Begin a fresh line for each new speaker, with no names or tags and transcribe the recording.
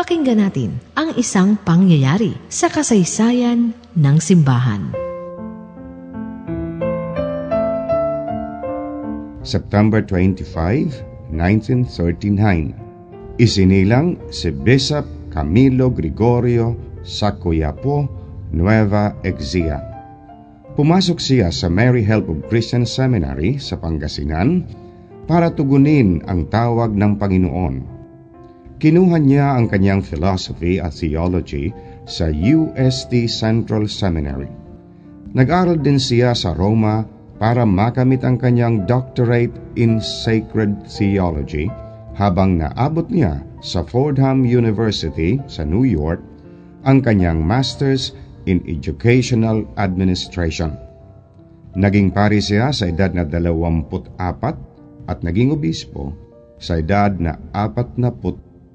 Pakinggan natin ang isang pangyayari sa kasaysayan ng simbahan.
September 25, 1939 Isinilang si Bishop Camilo Gregorio Sacoyapo, Nueva Ecija. Pumasok siya sa Mary Help of Christian Seminary sa Pangasinan para tugunin ang tawag ng Panginoon. Kinuha niya ang kanyang philosophy at theology sa UST Central Seminary. Nag-aral din siya sa Roma para makamit ang kanyang doctorate in sacred theology habang naabot niya sa Fordham University sa New York ang kanyang Master's in Educational Administration. Naging pari siya sa edad na 24 at naging obispo sa edad na